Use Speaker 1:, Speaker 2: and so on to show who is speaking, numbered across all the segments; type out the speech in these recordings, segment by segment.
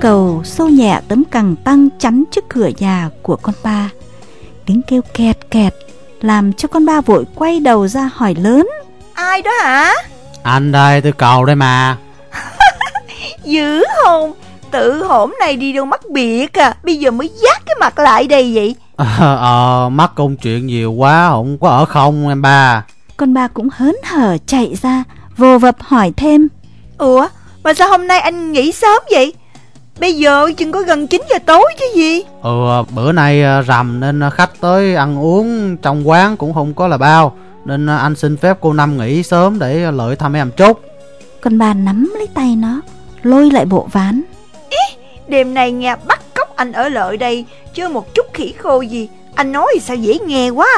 Speaker 1: cầu xô nhẹ tấm cẳng tăng chắn trước cửa nhà của con ba. Tiếng kêu kẹt kẹt làm cho con ba vội quay đầu ra hỏi lớn.
Speaker 2: Ai đó hả?
Speaker 3: Anh đây, tôi cầu đây mà.
Speaker 2: Dữ không? Tự hổm này đi đâu mắc biệt à Bây giờ mới dắt cái mặt lại đây vậy
Speaker 3: Ờ, ờ, mắc công chuyện nhiều quá, không có ở không em ba.
Speaker 1: Con ba cũng hớn hở chạy ra, vô vập hỏi thêm.
Speaker 2: Ủa mà sao hôm nay anh nghỉ sớm vậy Bây giờ chừng có gần 9 giờ tối chứ gì
Speaker 3: Ừ, bữa nay ờ, rằm nên khách tới ăn uống trong quán cũng không có là bao. Nên anh xin phép cô Năm nghỉ sớm để lợi thăm em chút.
Speaker 1: Con ba nắm lấy tay nó, lôi lại bộ ván.
Speaker 2: Đêm nay nghe bắt cóc anh ở lợi đây Chưa một chút khỉ khô gì Anh nói sao dễ nghe quá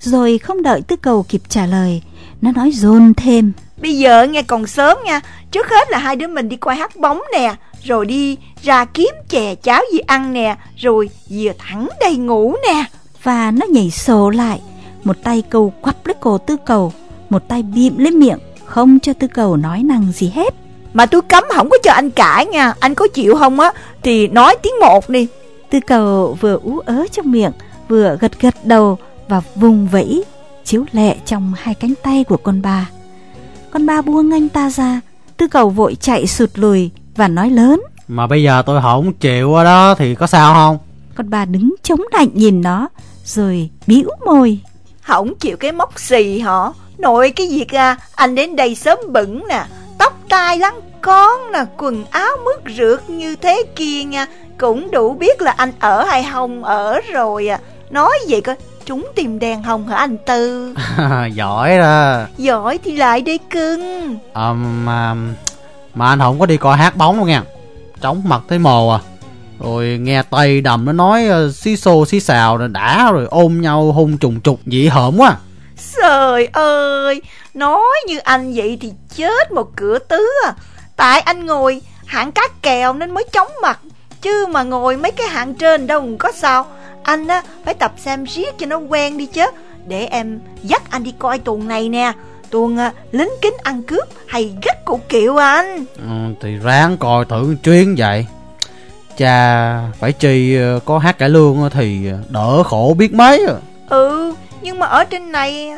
Speaker 1: Rồi không đợi tư cầu kịp trả lời, nó nói dồn thêm.
Speaker 2: Bây giờ nghe còn sớm nha Trước hết là hai đứa mình đi coi hát bóng nè Rồi đi ra kiếm chè cháo gì ăn nè Rồi về thẳng đây ngủ nè
Speaker 1: Và nó nhảy sổ lại, một tay cầu quắp lấy cổ tư cầu, một tay bịm lấy miệng, không cho tư cầu nói năng gì hết.
Speaker 2: Mà tôi cấm không có cho anh cãi nha Anh có chịu không á Thì nói tiếng một đi
Speaker 1: Tư cầu vừa ú ớ trong miệng, vừa gật gật đầu và vùng vẫy, chiếu lệ trong hai cánh tay của con ba. Con ba buông anh ta ra, tư cầu vội chạy sụt lùi và nói lớn.
Speaker 3: Mà bây giờ tôi không chịu ở đó thì có sao không?
Speaker 1: Con ba đứng chống lạnh nhìn nó, rồi bĩu môi.
Speaker 2: Không chịu cái móc xì hả Nội cái việc à Anh đến đây sớm bẩn nè Tóc tai lăn con nè Quần áo mướt rượt như thế kia nha Cũng đủ biết là anh ở hay không ở rồi à Nói vậy coi Chúng tìm đèn hồng hả anh Tư
Speaker 3: Giỏi đó.
Speaker 2: Giỏi thì lại đây cưng
Speaker 3: Ờ, mà, mà anh không có đi coi hát bóng đâu nha. Chóng mặt thấy mồ à. Rồi nghe tay đầm nó nói ờ, xí xô, xí xào rồi đã rồi ôm nhau hôn trùng trục dị hợm quá.
Speaker 2: Trời ơi, Nói như anh vậy thì chết một cửa tứ à Tại anh ngồi hạng cát kèo nên mới chóng mặt, Chứ mà ngồi mấy cái hạng trên đâu có sao Anh á, phải tập xem riết cho nó quen đi chứ, Để em dắt anh đi coi tuần này nè Tuần à, lính kính ăn cướp hay gắt cụ kiệu à anh
Speaker 3: Ừ, thì ráng coi thử chuyến vậy. Cha phải chi ờ, có hát cải lương thì đỡ khổ biết mấy. à.
Speaker 2: Ừ nhưng mà ở trên này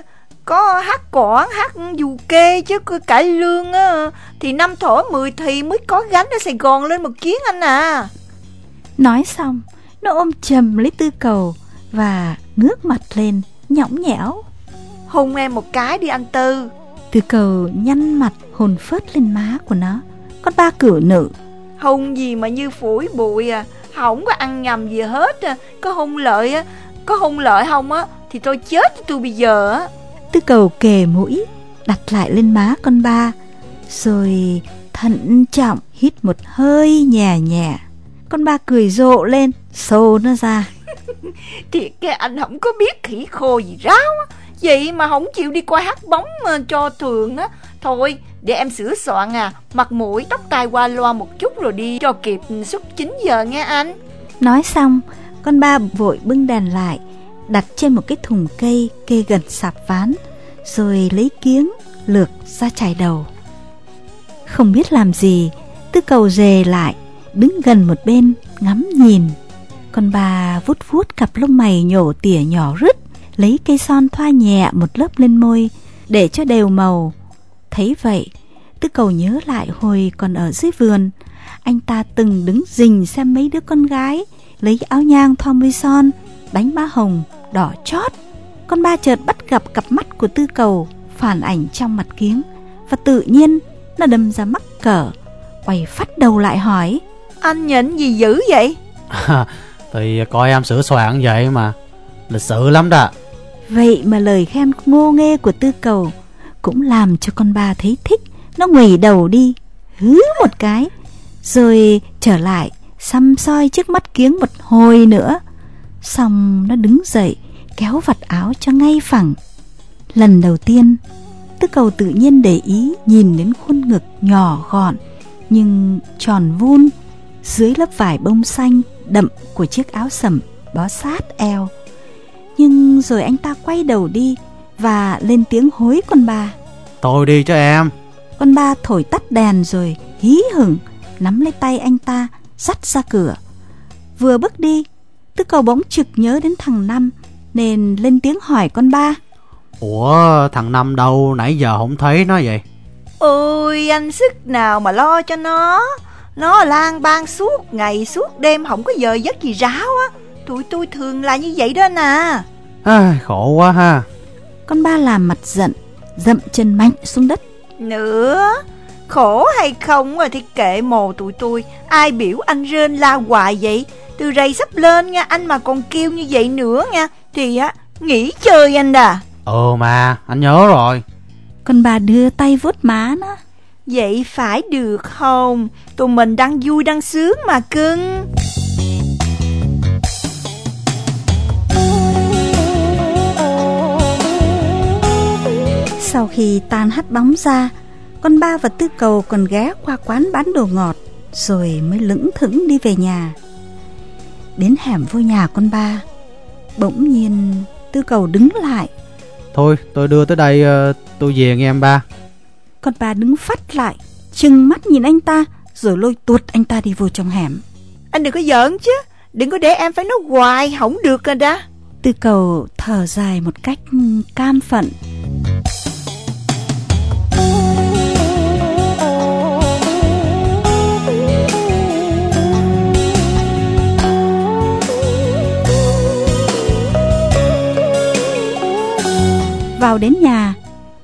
Speaker 2: có hát quản hát dù kê chứ cứ cải lương á Thì năm thổ mười thì mới có gánh ở Sài Gòn lên một chuyến anh à
Speaker 1: Nói xong, nó ôm chầm lấy tư cầu và ngước mặt lên, nhõng nhẽo.
Speaker 2: Hôn em một cái đi anh Tư.
Speaker 1: Tư cầu nhăn mặt hồn phớt lên má của nó. Con ba cử nữ,
Speaker 2: Hôn gì mà như phủi bụi à. Không có ăn nhầm gì hết à. Có hôn lợi á. Có hôn lợi không á Thì tôi chết với tôi bây giờ á.
Speaker 1: Tư cầu kề mũi, đặt lại lên má con ba, rồi thận trọng hít một hơi nhẹ nhẹ. Con ba cười rộ lên, xô nó ra.
Speaker 2: Thiệt cái anh không có biết khỉ khô gì ráo á Vậy mà không chịu đi coi hát bóng mà cho thường á Thôi để em sửa soạn à Mặt mũi tóc tai qua loa một chút rồi đi cho kịp ừ, suốt 9 giờ nghe anh
Speaker 1: Nói xong, con ba vội bưng đèn lại, đặt trên một cái thùng cây kê gần sạp ván, rồi lấy kiếng lược ra chải đầu. Không biết làm gì, tư cầu rề lại, đứng gần một bên ngắm nhìn. Con bà vuốt vuốt cặp lông mày nhổ tỉa nhỏ rứt, lấy cây son thoa nhẹ một lớp lên môi để cho đều màu. Thấy vậy, tư cầu nhớ lại hồi còn ở dưới vườn, anh ta từng đứng rình xem mấy đứa con gái lấy áo nhang thoa môi son, đánh má hồng, đỏ chót. Con ba chợt bắt gặp cặp mắt của tư cầu phản ảnh trong mặt kiếng và tự nhiên nó đâm ra mắc cỡ, quay phát đầu lại hỏi.
Speaker 2: Anh nhịn gì dữ vậy
Speaker 3: thì coi em sửa soạn vậy mà. Lịch sự lắm đó.
Speaker 1: Vậy mà lời khen ngô nghê của tư cầu cũng làm cho con ba thấy thích. Nó ngẩng đầu đi, hứ một cái, rồi trở lại xăm soi trước mắt kiếng một hồi nữa. Xong nó đứng dậy, kéo vặt áo cho ngay phẳng. Lần đầu tiên, tư cầu tự nhiên để ý nhìn đến khuôn ngực nhỏ gọn, nhưng tròn vun, dưới lớp vải bông xanh đậm của chiếc áo sầm bó sát eo. Nhưng rồi anh ta quay đầu đi và lên tiếng hối con ba.
Speaker 3: Tôi đi cho em.
Speaker 1: Con ba thổi tắt đèn rồi hí hửng nắm lấy tay anh ta dắt ra cửa. Vừa bước đi tư cầu bỗng trực nhớ đến thằng năm nên lên tiếng hỏi con ba.
Speaker 3: Ủa thằng năm đâu? Nãy giờ không thấy nó vậy.
Speaker 2: Ôi anh sức nào mà lo cho nó. Nó lang bang suốt ngày suốt đêm không có giờ giấc gì ráo á tụi tôi thường là như vậy đó nè
Speaker 3: à, khổ quá ha.
Speaker 1: Con ba làm mặt giận dậm chân mạnh xuống đất.
Speaker 2: Nữa khổ hay không thì kệ mồ tụi tôi. Ai biểu anh rên la hoài vậy? Từ rầy sắp lên nha anh mà còn kêu như vậy nữa nha. Thì á nghỉ chơi anh à.
Speaker 3: Ờ mà anh nhớ rồi.
Speaker 1: Con bà đưa tay vuốt má nó.
Speaker 2: Vậy phải được không? Tụi mình đang vui đang sướng mà cưng
Speaker 1: sau khi tan hắt bóng ra con ba và tư cầu còn ghé qua quán bán đồ ngọt rồi mới lững thững đi về nhà. Đến hẻm vô nhà con ba bỗng nhiên tư cầu đứng lại.
Speaker 3: Thôi tôi đưa tới đây ờ, tôi về nghe em ba.
Speaker 1: Con ba đứng phát lại chừng mắt nhìn anh ta rồi lôi tuột anh ta đi vô trong hẻm.
Speaker 2: Anh đừng có giỡn chứ đừng có để em phải nói hoài không được rồi đó
Speaker 1: tư cầu thở dài một cách cam phận vào đến nhà.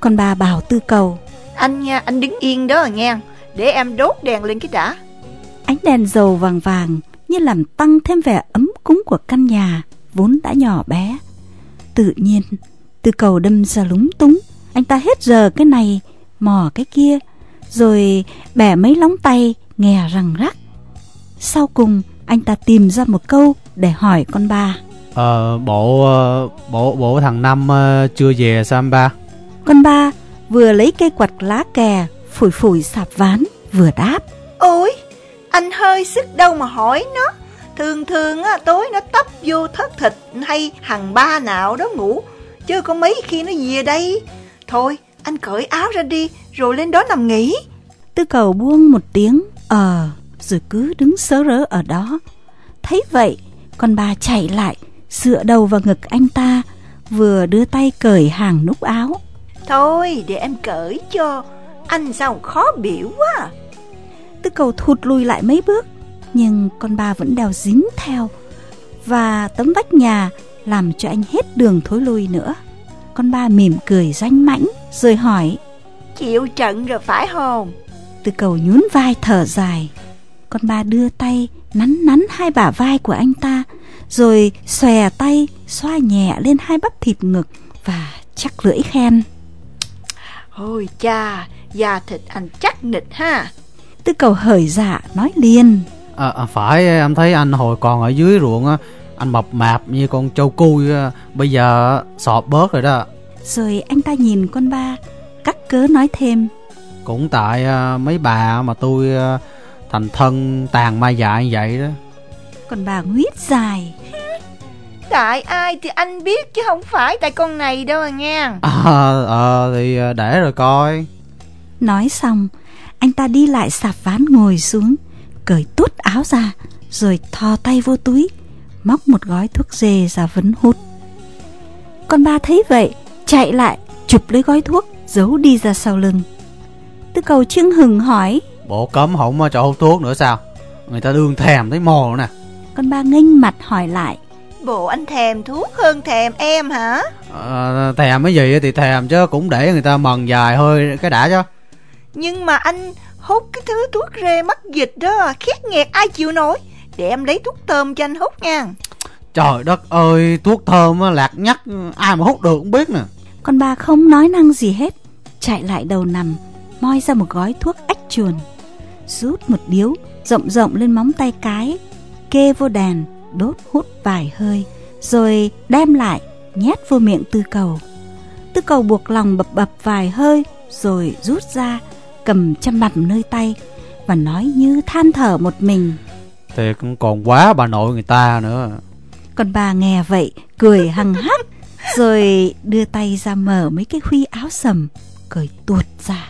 Speaker 1: Con bà bảo tư cầu
Speaker 2: Anh nha, anh đứng yên đó nghe. Để em đốt đèn lên cái đã.
Speaker 1: Ánh đèn dầu vàng vàng Như làm tăng thêm vẻ ấm cúng của căn nhà Vốn đã nhỏ bé. Tự nhiên Tư cầu đâm ra lúng túng. Anh ta hết giờ cái này Mò cái kia Rồi bẻ mấy lóng tay Nghe răng rắc. Sau cùng anh ta tìm ra một câu Để hỏi con ba
Speaker 3: Ờ, bộ ờ, bộ bộ thằng Năm ờ, chưa về sao anh ba?
Speaker 1: Con ba vừa lấy cây quạt lá kè phủi phủi sạp ván vừa đáp.
Speaker 2: Ôi, anh hơi sức đâu mà hỏi nó. Thường thường á, tối nó tấp vô thất thịt hay hàng ba nào đó ngủ. Chứ có mấy khi nó về đây. Thôi, anh cởi áo ra đi rồi lên đó nằm nghỉ.
Speaker 1: Tư cầu buông một tiếng ờ rồi cứ đứng sớ rớ ở đó. Thấy vậy, con ba chạy lại dựa đầu vào ngực anh ta vừa đưa tay cởi hàng nút áo.
Speaker 2: Thôi để em cởi cho. Anh sao khó biểu quá.
Speaker 1: Tư cầu thụt lùi lại mấy bước nhưng con ba vẫn đeo dính theo. Và tấm vách nhà làm cho anh hết đường thối lui nữa. Con ba mỉm cười danh mãnh rồi hỏi.
Speaker 2: Chịu trận rồi phải không?
Speaker 1: Tư cầu nhún vai thở dài con ba đưa tay nắn nắn hai bả vai của anh ta rồi xòe tay xoa nhẹ lên hai bắp thịt ngực và chắc lưỡi khen.
Speaker 2: Ôi cha da thịt anh chắc nịch ha.
Speaker 1: Tư cầu hởi dạ nói liền.
Speaker 3: À, à, phải em thấy anh hồi còn ở dưới ruộng á anh mập mạp như con trâu cui bây giờ sọp bớt rồi đó.
Speaker 1: Rồi anh ta nhìn con ba cắt cớ nói thêm.
Speaker 3: Cũng tại uh, mấy bà mà tôi uh, thành thân tàn ma dại vậy đó.
Speaker 1: Còn bà nguyết dài.
Speaker 2: Tại ai thì anh biết chứ không phải tại con này đâu à nha.
Speaker 3: Ờ à, à, thì để rồi coi.
Speaker 1: Nói xong Anh ta đi lại sạp ván ngồi xuống Cởi tút áo ra Rồi thò tay vô túi Móc một gói thuốc dê ra vấn hút. Con ba thấy vậy Chạy lại chụp lấy gói thuốc Giấu đi ra sau lưng. Tư cầu chưng hừng hỏi
Speaker 3: Bộ cấm không cho hút thuốc nữa sao? Người ta đương thèm thấy mồ nè.
Speaker 1: Con ba nghênh mặt hỏi lại.
Speaker 2: Bộ anh thèm thuốc hơn thèm em hả?
Speaker 3: À, Thèm cái gì thì thèm chứ Cũng để người ta mần dài hơi cái đã chứ
Speaker 2: Nhưng mà anh hút cái thứ thuốc rê mắc dịch đó Khét nghẹt ai chịu nổi? Để em lấy thuốc thơm cho anh hút nha.
Speaker 3: Trời đất ơi Thuốc thơm lạc nhắc Ai mà hút được cũng biết nè.
Speaker 1: Con ba không nói năng gì hết Chạy lại đầu nằm Moi ra một gói thuốc ách chuồn Rút một điếu Rộng rộng lên móng tay cái Kê vô đàn đốt hút vài hơi rồi đem lại nhét vô miệng tư cầu. Tư cầu buộc lòng bập bập vài hơi rồi rút ra cầm chăm mặt nơi tay và nói như than thở một mình.
Speaker 3: Cũng còn quá bà nội người ta nữa.
Speaker 1: Còn bà nghe vậy cười hằng hắc rồi đưa tay ra mở mấy cái khuy áo sầm cởi tuột ra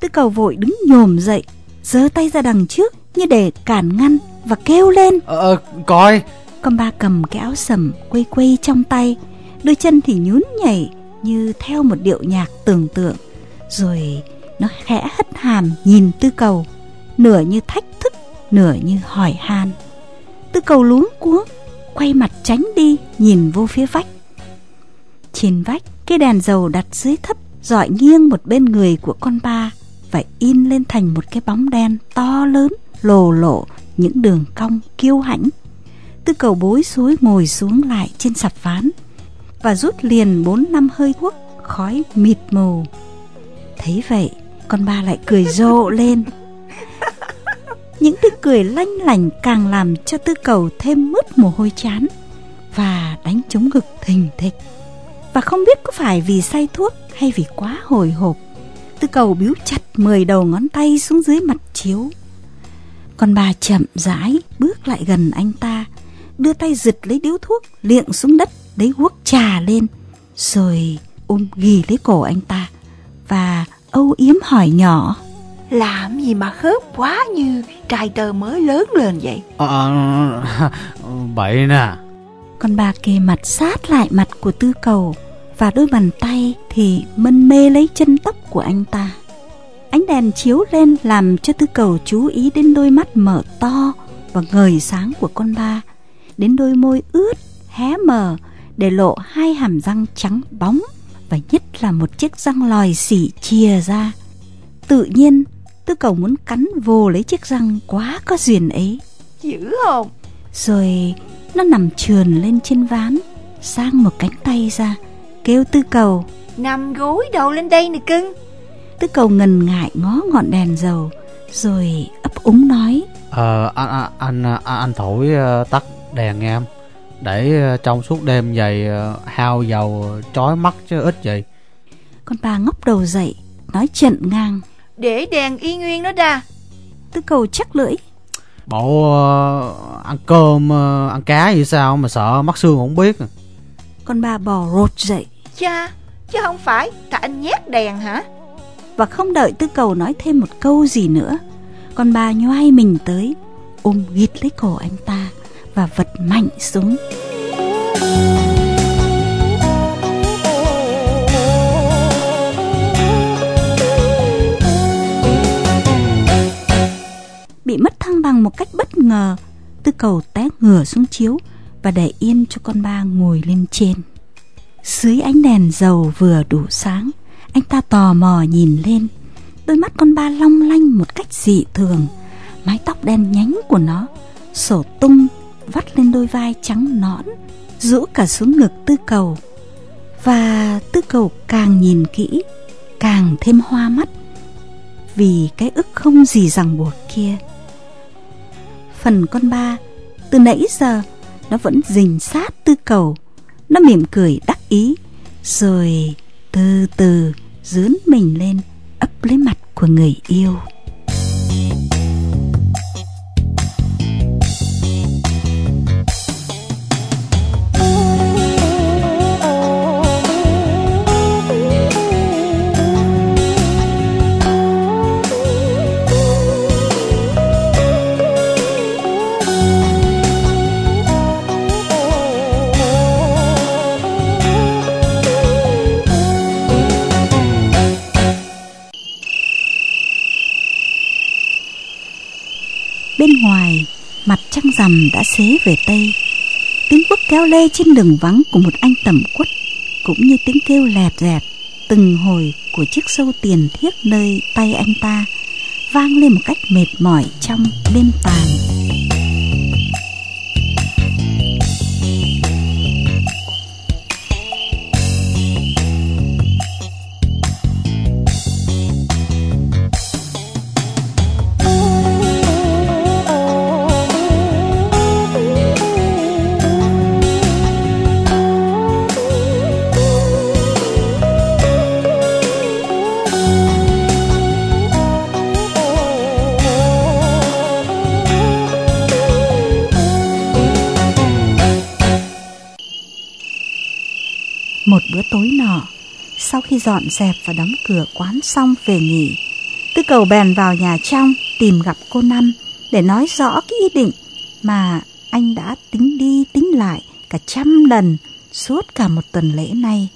Speaker 1: tư cầu vội đứng nhồm dậy giơ tay ra đằng trước như để cản ngăn và kêu lên.
Speaker 3: Ờ, ờ, coi.
Speaker 1: Con ba cầm cái áo sầm quây quây trong tay Đôi chân thì nhún nhảy như theo một điệu nhạc tưởng tượng. Rồi nó khẽ hất hàm nhìn tư cầu Nửa như thách thức, nửa như hỏi han. Tư cầu luống cuống Quay mặt tránh đi nhìn vô phía vách. Trên vách cái đèn dầu đặt dưới thấp dọi nghiêng một bên người của con ba và in lên thành một cái bóng đen to lớn, Lồ lộ, những đường cong kiêu hãnh. Tư cầu bối rối ngồi xuống lại trên sạp ván Và rút liền bốn năm hơi thuốc Khói mịt mù. Thấy vậy, Con ba lại cười rộ lên. Những tiếng cười lanh lành Càng làm cho tư cầu thêm mứt mồ hôi chán Và đánh trống ngực thình thịch. Và không biết có phải vì say thuốc Hay vì quá hồi hộp Tư cầu biếu chặt mười đầu ngón tay xuống dưới mặt chiếu. Con bà chậm rãi bước lại gần anh ta Đưa tay giật lấy điếu thuốc Liệng xuống đất Lấy guốc trà lên Rồi ôm ghì lấy cổ anh ta Và âu yếm hỏi nhỏ.
Speaker 2: Làm gì mà khớp quá như trai tơ mới lớn lên vậy?
Speaker 3: Ờ, ờ, bậy nè.
Speaker 1: Con bà kề mặt sát lại mặt của tư cầu Và đôi bàn tay thì mân mê lấy chân tóc của anh ta. Ánh đèn chiếu lên làm cho tư cầu chú ý đến đôi mắt mở to và ngời sáng của con ba Đến đôi môi ướt, hé mờ để lộ hai hàm răng trắng bóng Và nhất là một chiếc răng lòi xỉ chìa ra. Tự nhiên tư cầu muốn cắn vô lấy chiếc răng quá có duyên ấy.
Speaker 2: Dữ không?
Speaker 1: Rồi nó nằm trườn lên trên ván Sang một cánh tay ra Kêu tư cầu.
Speaker 2: Nằm gối đầu lên đây nè cưng.
Speaker 1: Tư cầu ngần ngại ngó ngọn đèn dầu Rồi ấp úng nói.
Speaker 3: Ờ, anh, anh, anh, anh, thổi ờ, tắt đèn nghe em. Để ờ, trong suốt đêm vậy ờ, hao dầu chói mắt chứ ít gì
Speaker 1: Con bà ngóc đầu dậy Nói trận ngang.
Speaker 2: Để đèn y nguyên đó ra
Speaker 1: Tư cầu chắc lưỡi.
Speaker 3: Bộ ờ, ăn cơm, ờ, ăn cá gì sao mà sợ mắt xương không biết.
Speaker 1: Con bà bò rột dậy
Speaker 2: Cha, Chứ không phải tại anh nhét đèn hả?
Speaker 1: Và không đợi tư cầu nói thêm một câu gì nữa, Con bà nhoai mình tới, Ôm ghít lấy cổ anh ta Và vật mạnh xuống. Bị mất thăng bằng một cách bất ngờ Tư cầu té ngửa xuống chiếu Và để yên cho con ba ngồi lên trên. Dưới ánh đèn dầu vừa đủ sáng, Anh ta tò mò nhìn lên. Đôi mắt con ba long lanh một cách dị thường. Mái tóc đen nhánh của nó Sổ tung, Vắt lên đôi vai trắng nõn, Rũ cả xuống ngực tư cầu. Và tư cầu càng nhìn kỹ, Càng thêm hoa mắt, Vì cái ức không gì ràng buộc kia. Phần con ba, Từ nãy giờ, Nó vẫn rình sát tư cầu. Nó mỉm cười đắc ý, Rồi từ từ dướn mình lên, ấp lấy mặt của người yêu. Rằm đã xế về Tây. Tiếng quất kéo lê trên đường vắng Của một anh tẩm quất, Cũng như tiếng kêu lẹt dẹt Từng hồi của chiếc sâu tiền thiết nơi tay anh ta, Vang lên một cách mệt mỏi trong đêm tàn. Khi dọn dẹp và đóng cửa quán xong về nghỉ Tư cầu bèn vào nhà trong Tìm gặp cô Năm để nói rõ cái ý định mà anh đã tính đi tính lại cả trăm lần suốt cả một tuần lễ nay.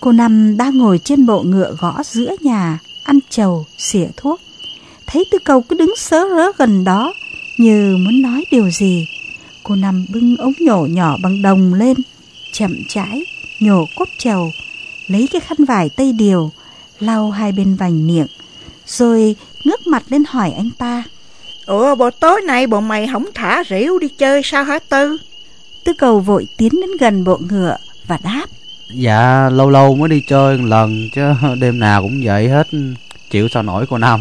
Speaker 1: Cô Năm đang ngồi trên bộ ngựa gõ giữa nhà, ăn trầu, xỉa thuốc. Thấy tư cầu cứ đứng sớ rớ gần đó, như muốn nói điều gì. Cô Năm bưng ống nhổ nhỏ bằng đồng lên, chậm rãi, nhổ cốt trầu, lấy cái khăn vải tây điều, lau hai bên vành miệng, rồi ngước mặt lên hỏi anh ta.
Speaker 2: Ủa bộ tối nay bộ mày không thả rỉu đi chơi sao hả Tư?
Speaker 1: Tư cầu vội tiến đến gần bộ ngựa và đáp.
Speaker 3: Dạ lâu lâu mới đi chơi một lần chứ đêm nào cũng vậy hết Chịu sao nổi cô Năm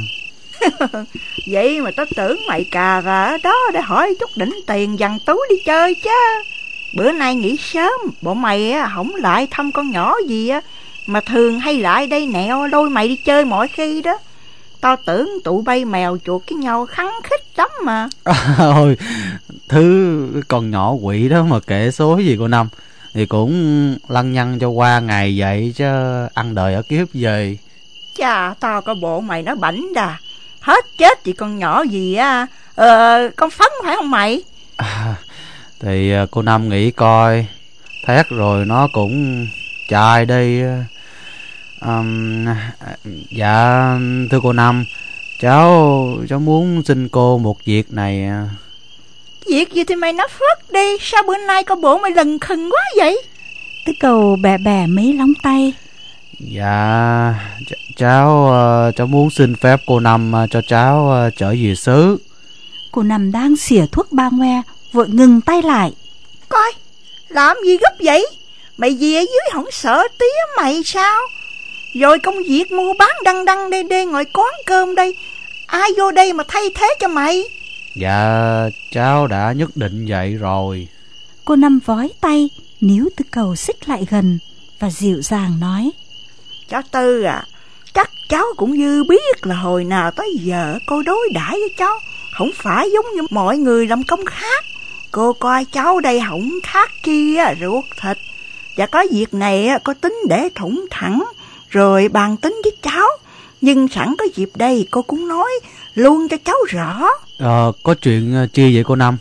Speaker 2: Vậy mà tao tưởng mày cà ra đó để hỏi chút đỉnh tiền dằn túi đi chơi chứ Bữa nay nghỉ sớm Bộ mày không lại thăm con nhỏ gì á. Mà thường hay lại đây nẹo lôi mày đi chơi mọi khi đó. Tao tưởng tụi bay mèo chuột cái nhau khắn khích lắm mà.
Speaker 3: Ôi Thứ con nhỏ quỷ đó mà kể số gì cô Năm. Thì cũng lăng nhăng cho qua ngày vậy chứ Ăn đời ở kiếp gì
Speaker 2: Chà tao có bộ mày nó bảnh đà. Hết chết thì con nhỏ gì á. Ờ con phấn phải không mày?
Speaker 3: À, Thì à, cô Năm nghĩ coi. Thét rồi nó cũng chạy đi um, Dạ thưa cô Năm Cháu cháu muốn xin cô một việc này à.
Speaker 2: Việc gì thì mày nói phớt đi. Sao bữa nay có bộ mày lần khừng quá vậy?
Speaker 1: Tư cầu bè bè mấy lóng tay.
Speaker 3: Dạ ch cháu cháu muốn xin phép cô Năm cho cháu trở về xứ.
Speaker 1: Cô Năm đang xỉa thuốc ba ngoe Vội ngừng tay lại.
Speaker 2: Coi làm gì gấp vậy? Mày về dưới không sợ tía mày sao? Rồi công việc mua bán đăng đăng đê đê ngồi quán cơm đây. Ai vô đây mà thay thế cho mày?
Speaker 3: Dạ cháu đã nhất định vậy rồi.
Speaker 1: Cô Năm vói tay Níu tư cầu xích lại gần Và dịu dàng nói.
Speaker 2: Cháu Tư à Chắc cháu cũng như biết là hồi nào tới giờ cô đối đãi với cháu. Không phải giống như mọi người làm công khác Cô coi cháu đây không khác chi ruột thịt. Và có việc này có tính để thủng thẳng Rồi bàn tính với cháu. Nhưng sẵn có dịp đây cô cũng nói luôn cho cháu rõ.
Speaker 3: Ờ có chuyện chi vậy cô Năm?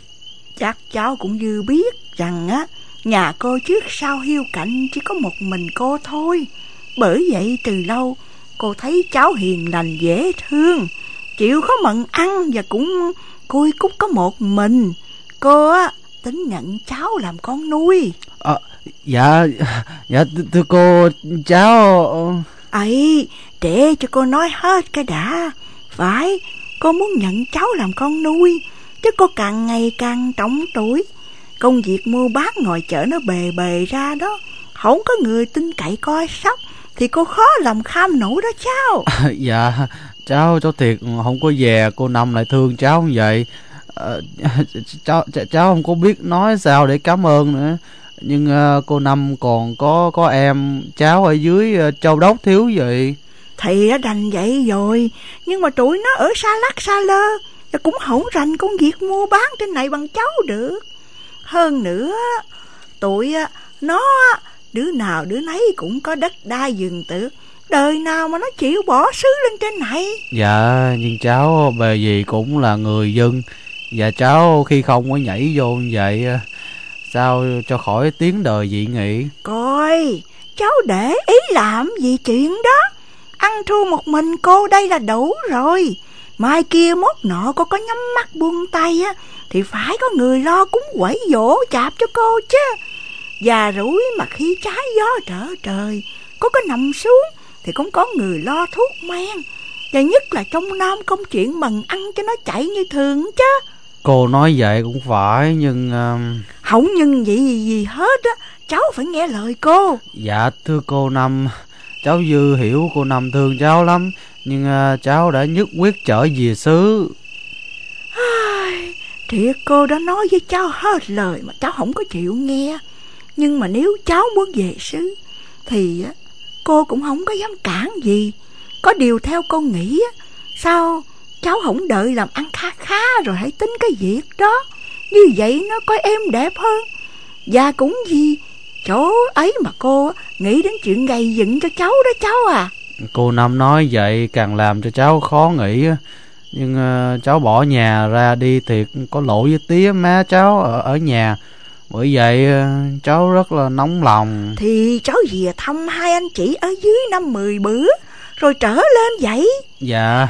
Speaker 2: Chắc cháu cũng như biết rằng á Nhà cô trước sau hiu cạnh chỉ có một mình cô thôi. Bởi vậy từ lâu cô thấy cháu hiền lành dễ thương. Chịu khó mận ăn và cũng côi cúc có một mình Cô á tính nhận cháu làm con nuôi.
Speaker 3: À, Dạ dạ thưa cô cháu
Speaker 2: ấy để cho cô nói hết cái đã. Phải cô muốn nhận cháu làm con nuôi Chứ cô càng ngày càng trọng tuổi. Công việc mua bát ngồi chợ nó bề bề ra đó. Không có người tin cậy coi sóc thì cô khó lòng kham nổi đó cháu.
Speaker 3: À, Dạ cháu cháu thiệt không có về cô Năm lại thương cháu như vậy cháu, cháu không có biết nói sao để cảm ơn nữa. Nhưng uh, cô Năm còn có có em cháu ở dưới uh, châu đốc thiếu vậy.
Speaker 2: Thì đã đành vậy rồi Nhưng mà tụi nó ở xa lắc xa lơ Và cũng không rành công việc mua bán trên này bằng cháu được. Hơn nữa Tụi nó Đứa nào đứa nấy cũng có đất đai vườn tược Đời nào mà nó chịu bỏ xứ lên trên này?
Speaker 3: Dạ nhưng cháu bề gì cũng là người dân và cháu khi không có nhảy vô như vậy ờ, Sao cho khỏi tiếng đời dị nghị?
Speaker 2: Coi, cháu để ý làm gì chuyện đó? Ăn thua một mình cô đây là đủ rồi. Mai kia mốt nọ cô có nhắm mắt buông tay á, Thì phải có người lo cúng quẩy dỗ chạp cho cô chứ. Già rủi mà khi trái gió trở trời, cô có nằm xuống Thì cũng có người lo thuốc men. Và nhất là trong nam công chuyện mần ăn cho nó chạy như thường chứ.
Speaker 3: Cô nói vậy cũng phải nhưng... Uh...
Speaker 2: Không nhưng gì gì, gì hết á. Cháu phải nghe lời cô.
Speaker 3: Dạ thưa cô Năm Cháu Dư hiểu cô Năm thương cháu lắm Nhưng uh, cháu đã nhất quyết trở về xứ.
Speaker 2: Thiệt cô đã nói với cháu hết lời Mà cháu không có chịu nghe. Nhưng mà nếu cháu muốn về xứ Thì cô cũng không có dám cản gì. Có điều theo cô nghĩ Sao cháu không đợi làm ăn khá khá Rồi hãy tính cái việc đó. Như vậy nó có em đẹp hơn. Và cũng gì Chỗ ấy mà cô nghĩ đến chuyện gầy dựng cho cháu đó cháu à.
Speaker 3: Cô Năm nói vậy càng làm cho cháu khó nghĩ. Nhưng ờ, cháu bỏ nhà ra đi thiệt có lỗi với tía má cháu ở, ở nhà. Bởi vậy ờ, cháu rất là nóng lòng.
Speaker 2: Thì cháu về thăm hai anh chị ở dưới năm mười bữa Rồi trở lên vậy.
Speaker 3: Dạ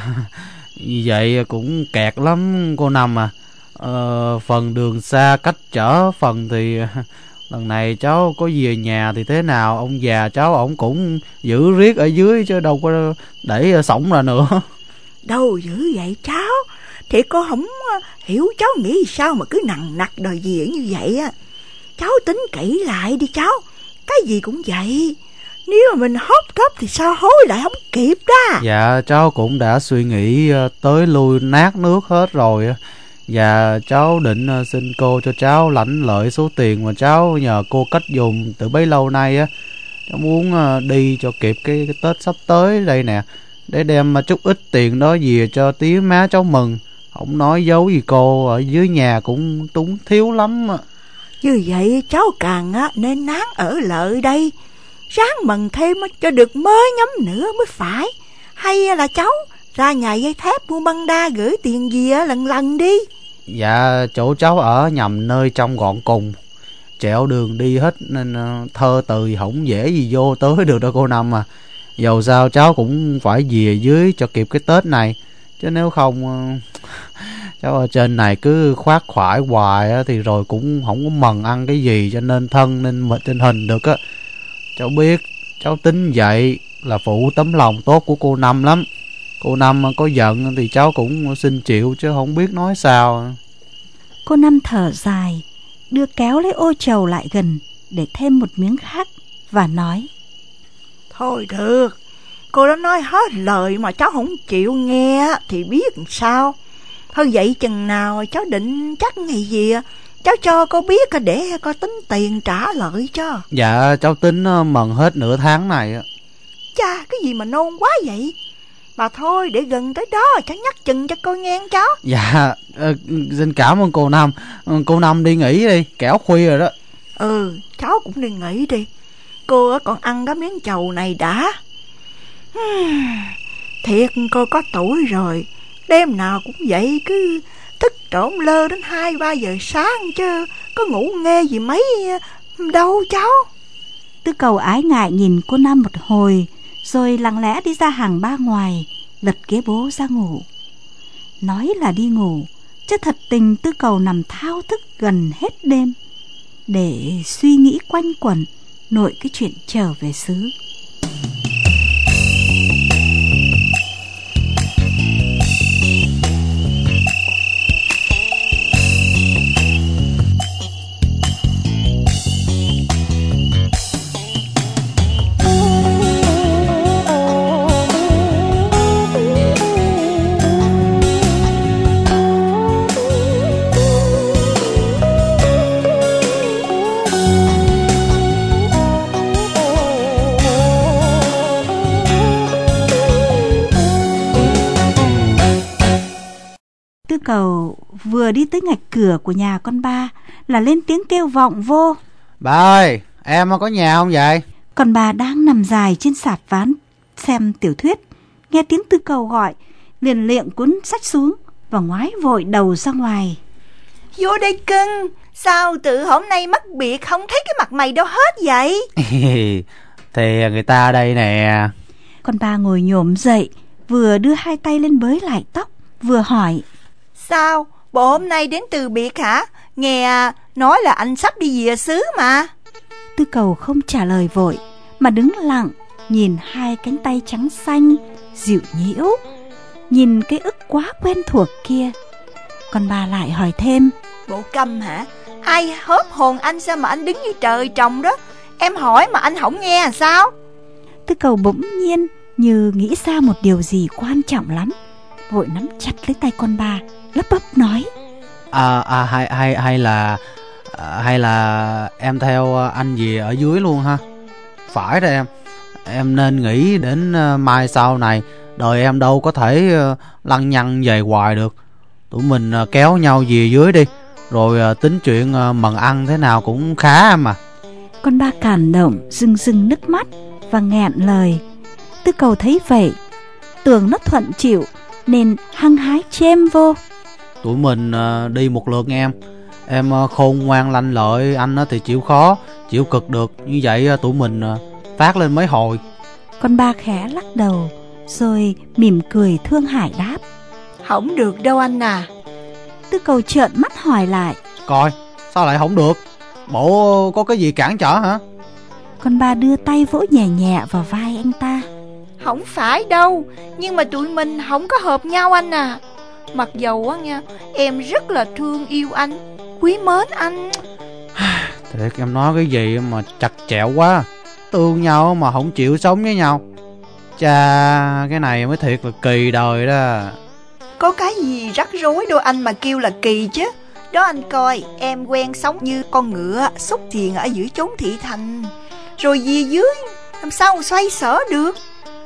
Speaker 3: vì vậy cũng kẹt lắm cô Năm à. Ờ, Phần đường xa cách trở Phần thì lần này cháu có về nhà thì thế nào? Ông già cháu ổng cũng giữ riết ở dưới Chứ đâu có để sống ra nữa.
Speaker 2: Đâu dữ vậy cháu? Thì cô không ờ, hiểu cháu nghĩ sao mà cứ nặng nặc đòi gì như vậy á. Cháu tính kỹ lại đi cháu. Cái gì cũng vậy. Nếu mà mình hốt gấp thì sao hối lại không kịp đó
Speaker 3: Dạ cháu cũng đã suy nghĩ ờ, tới lui nát nước hết rồi. Và cháu định ờ, xin cô cho cháu lãnh lợi số tiền mà cháu nhờ cô cách dùng từ bấy lâu nay á Cháu muốn ờ, đi cho kịp cái, cái Tết sắp tới đây nè Để đem chút ít tiền đó về cho tía má cháu mừng Không nói giấu gì cô ở dưới nhà cũng túng thiếu lắm.
Speaker 2: Như vậy cháu càng á, nên nán ở lợi đây Ráng mần thêm cho được mới nhóm nữa mới phải. Hay là cháu ra nhà dây thép mua băng đa gửi tiền gì lần lần đi.
Speaker 3: Dạ chỗ cháu ở nhầm nơi trong gọn cùng. Trẹo đường đi hết nên ờ, thơ từ không dễ gì vô tới được đâu cô Năm à. Dầu sao cháu cũng phải về dưới cho kịp cái Tết này. Chứ nếu không ờ, cháu ở trên này cứ khoác khoải hoài á, thì rồi cũng không có mần ăn cái gì cho nên thân nên mệt trên hình được á. Cháu biết cháu tính vậy là phụ tấm lòng tốt của cô Năm lắm. Cô Năm có giận thì cháu cũng xin chịu chứ không biết nói sao.
Speaker 1: Cô Năm thở dài, đưa kéo lấy ô trầu lại gần để thêm một miếng khác và nói.
Speaker 2: Thôi được Cô đã nói hết lời mà cháu không chịu nghe Thì biết làm sao. Thôi vậy chừng nào cháu định chắc ngày gì á, Cháu cho cô biết để coi tính tiền trả lợi cho.
Speaker 3: Dạ cháu tính ờ, mần hết nửa tháng này á.
Speaker 2: Cha cái gì mà nôn quá vậy? Mà thôi để gần tới đó cháu nhắc chừng cho cô nghe cháu.
Speaker 3: Dạ ờ, xin cảm ơn cô Năm. Ờ, Cô Năm đi nghỉ đi kẻo khuya rồi đó.
Speaker 2: Ừ cháu cũng đi nghỉ đi. Cô còn ăn cái miếng chầu này đã. Thiệt cô có tuổi rồi Đêm nào cũng vậy cứ thức trộm lơ đến 2-3 giờ sáng chứ, Có ngủ nghe gì mấy, đâu cháu.
Speaker 1: Tư cầu ái ngại nhìn cô Năm một hồi, Rồi lặng lẽ đi ra hàng ba ngoài, Lật ghế bố ra ngủ. Nói là đi ngủ, Chứ thật tình tư cầu nằm thao thức gần hết đêm. Để suy nghĩ quanh quẩn, Nội cái chuyện trở về xứ. Vừa đi tới ngạch cửa của nhà con ba Là lên tiếng kêu vọng vô
Speaker 3: Bà ơi em có nhà không vậy
Speaker 1: Còn bà đang nằm dài trên sạp ván xem tiểu thuyết. Nghe tiếng tư cầu gọi, liền liệng cuốn sách xuống và ngoái vội đầu ra ngoài.
Speaker 2: Vô đây cưng Sao tự hôm nay mất biệt Không thấy cái mặt mày đâu hết vậy
Speaker 3: Thì người ta đây nè
Speaker 1: Con ba ngồi nhổm dậy, vừa đưa hai tay lên bới lại tóc, vừa hỏi.
Speaker 2: Sao Bộ hôm nay đến từ biệt hả Nghe à, nói là anh sắp đi về xứ mà
Speaker 1: Tư cầu không trả lời vội, mà đứng lặng, nhìn hai cánh tay trắng xanh, dịu nhiễu, nhìn cái ức quá quen thuộc kia. Con ba lại hỏi thêm.
Speaker 2: Bộ câm hả Ai hớp hồn anh sao mà anh đứng như trời trồng đó Em hỏi mà anh không nghe sao
Speaker 1: Tư cầu bỗng nhiên như nghĩ ra một điều gì quan trọng lắm. Vội nắm chặt lấy tay con ba, lấp bấp nói.
Speaker 3: à, à hay hay hay là à, hay là em theo anh về ở dưới luôn ha phải đó em em nên nghĩ đến ờ, mai sau này đời em đâu có thể ờ, lăng nhăng về hoài được tụi mình kéo nhau về dưới đi rồi tính chuyện mần ăn thế nào cũng khá em à
Speaker 1: Con ba cảm động, rưng rưng nước mắt và nghẹn lời. Tư cầu thấy vậy, tưởng nó thuận chịu, nên hăng hái chêm vô.
Speaker 3: Tụi mình à, đi một lượt nghe em. Em à, khôn ngoan lanh lợi Anh á thì chịu khó Chịu cực được. Như vậy tụi mình phát lên mấy hồi.
Speaker 1: Con ba khẽ lắc đầu, rồi mỉm cười thương hại đáp.
Speaker 2: Không được đâu anh à.
Speaker 1: Tư cầu trợn mắt hỏi lại.
Speaker 3: Coi sao lại không được? Bộ có cái gì cản trở hả?
Speaker 1: Con ba đưa tay vỗ nhẹ nhẹ vào vai anh ta.
Speaker 2: Không phải đâu Nhưng mà tụi mình không có hợp nhau anh à Mặc dầu á nha Em rất là thương yêu anh. Quý mến anh.
Speaker 3: Thiệt em nói cái gì mà chặt chẹo quá. Thương nhau mà không chịu sống với nhau. Chà cái này mới thiệt là kỳ đời đó.
Speaker 2: Có cái gì rắc rối đâu anh mà kêu là kỳ chứ? Đó anh coi Em quen sống như con ngựa Xúc thiền ở giữa chốn thị thành. Rồi gì dưới Làm sao xoay sở được?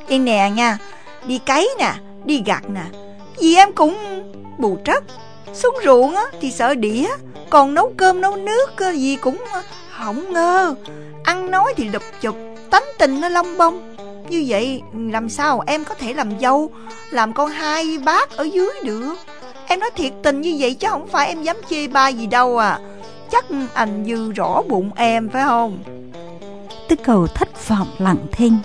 Speaker 2: Yên nè nha Đi cấy nè Đi gặt nè gì em cũng bù trất Xuống ruộng á thì sợ đĩa. Còn nấu cơm nấu nước gì cũng ờ, không ngơ. Ăn nói thì lụp chụp Tánh tình nó long bông Như vậy làm sao em có thể làm dâu Làm con hai bác ở dưới được? Em nói thiệt tình như vậy chứ không phải em dám chê ba gì đâu à. Chắc anh dư rõ bụng em phải không?
Speaker 1: Tư cầu thất vọng lặng thinh.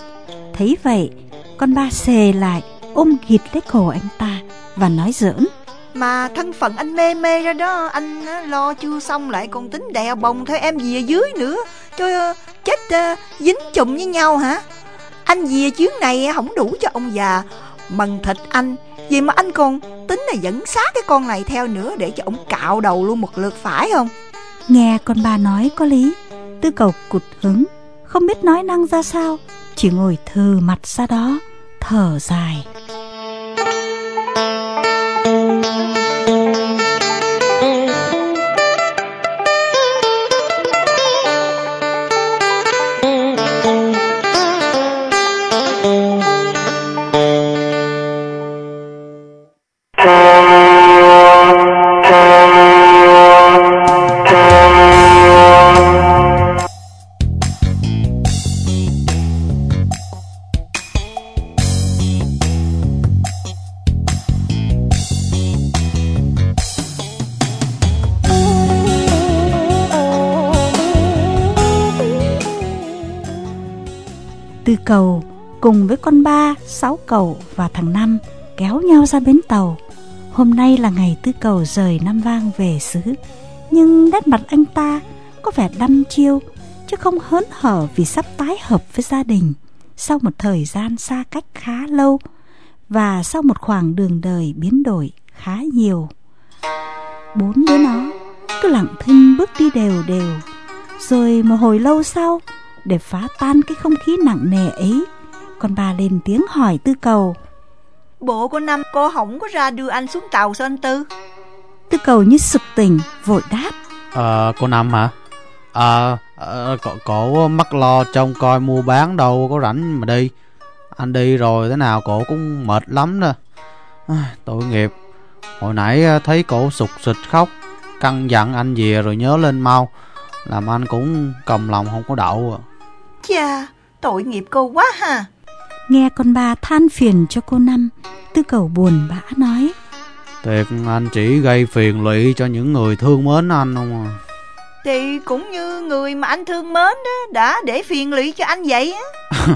Speaker 1: Thấy vậy, con ba xề lại, ôm ghịt lấy cổ anh ta và nói giỡn.
Speaker 2: Mà thân phận anh mê mê ra đó Anh lo chưa xong lại còn tính đèo bồng theo em về dưới nữa. Trời chết dính chùm với nhau hả? Anh về chuyến này không đủ cho ông già. Mần thịt anh Vậy mà anh còn tính là dẫn sát cái con này theo nữa Để cho ông cạo đầu luôn một lượt phải không?
Speaker 1: Nghe con ba nói có lý, tư cầu cụt hứng, không biết nói năng ra sao, chỉ ngồi thừ mặt ra đó, thở dài. Con ba, sáu cầu và thằng năm kéo nhau ra bến tàu. Hôm nay là ngày tư cầu rời Nam Vang về xứ. Nhưng nét mặt anh ta có vẻ đăm chiêu, chứ không hớn hở vì sắp tái hợp với gia đình. Sau một thời gian xa cách khá lâu và sau một khoảng đường đời biến đổi khá nhiều. Bốn đứa nó cứ lặng thinh bước đi đều đều. Rồi một hồi lâu sau, để phá tan cái không khí nặng nề ấy, con ba lên tiếng hỏi tư cầu.
Speaker 2: Bộ của năm cô không có ra đưa anh xuống tàu sao anh Tư?
Speaker 1: Tư cầu như sực tỉnh, vội đáp.
Speaker 3: Ờ cô Năm hả? Ờ à, cổ, cổ mắc lo trông coi mua bán đâu có rảnh mà đi. Anh đi rồi thế nào cổ cũng mệt lắm đó. Ai, Tội nghiệp. Hồi nãy à, thấy cổ sụt sịch khóc Căng dặn anh về rồi nhớ lên mau. Làm anh cũng cầm lòng không có đậu à.
Speaker 2: Chà tội nghiệp cô quá ha
Speaker 1: Nghe con ba than phiền cho cô Năm, tư cầu buồn bã nói.
Speaker 3: Thiệt anh chỉ gây phiền lụy cho những người thương mến anh không à
Speaker 2: Thì cũng như người mà anh thương mến đó Đã để phiền lụy cho anh vậy á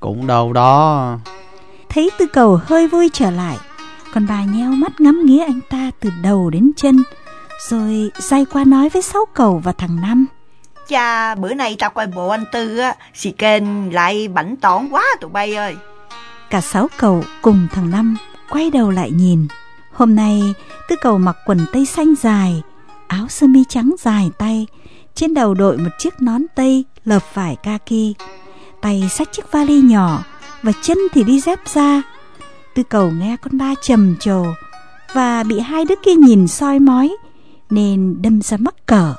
Speaker 3: Cũng đâu đó
Speaker 1: Thấy tư cầu hơi vui trở lại, con bà nheo mắt ngắm nghía anh ta từ đầu đến chân, rồi day qua nói với sáu cầu và thằng Năm
Speaker 2: cha bữa nay tao coi bộ anh Tư á Xì kênh lại bảnh tỏn quá tụi bay ơi
Speaker 1: Cả sáu cầu cùng thằng Năm quay đầu lại nhìn. Hôm nay tư cầu mặc quần tây xanh dài, áo sơ mi trắng dài tay, trên đầu đội một chiếc nón tây lợp vải kaki, tay xách chiếc vali nhỏ và chân thì đi dép da. Tư cầu nghe con ba trầm trồ và bị hai đứa kia nhìn soi mói nên đâm ra mắc cỡ.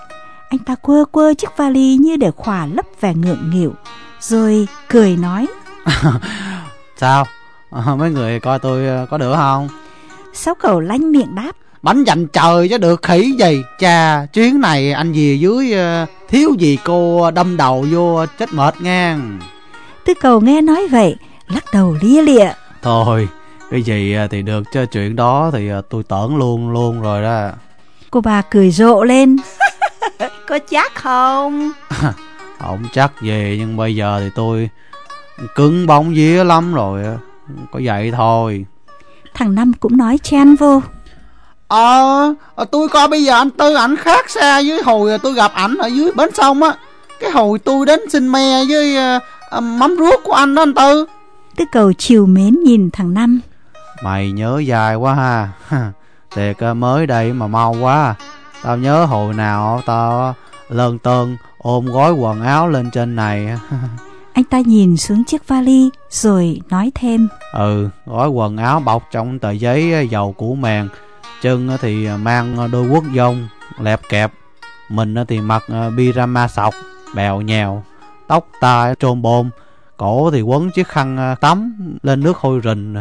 Speaker 1: Anh ta quơ quơ chiếc vali như để khỏa lấp vẻ ngượng nghịu, rồi cười nói.
Speaker 3: Sao Ờ, Mấy người coi tôi ờ, có được không
Speaker 1: Sáu cầu lanh miệng đáp.
Speaker 3: Bánh dành trời chứ được khỉ gì Chà chuyến này anh về dưới ờ, Thiếu gì cô đâm đầu vô chết mệt ngang
Speaker 1: Tư cầu nghe nói vậy, lắc đầu lia lịa.
Speaker 3: Thôi Cái gì thì được chứ chuyện đó thì tôi tởn luôn luôn rồi đó
Speaker 1: Cô bà cười rộ lên
Speaker 2: Có chắc không?
Speaker 3: Không chắc gì nhưng bây giờ thì tôi cứng bóng vía lắm rồi Có vậy thôi.
Speaker 1: Thằng Năm cũng nói chen vô.
Speaker 3: Ờ, tôi coi bây giờ anh Tư ảnh khác xa với hồi tôi gặp ảnh ở dưới bến sông á. Cái hồi tôi đến xin me với uh, mắm ruốc của anh đó anh Tư.
Speaker 1: Tư cầu chiều mến nhìn thằng Năm.
Speaker 3: Mày nhớ dài quá ha. Thiệt mới đây mà mau quá Tao nhớ hồi nào tao lơn tơn ôm gói quần áo lên trên này.
Speaker 1: Anh ta nhìn xuống chiếc vali rồi nói thêm.
Speaker 3: Ừ, gói quần áo bọc trong tờ giấy dầu củ mèn Chân thì mang đôi quốc dông lẹp kẹp. Mình thì mặc pyjama sọc, bèo nhèo. Tóc tai trôn bôm Cổ thì quấn chiếc khăn tắm lên nước hôi rình.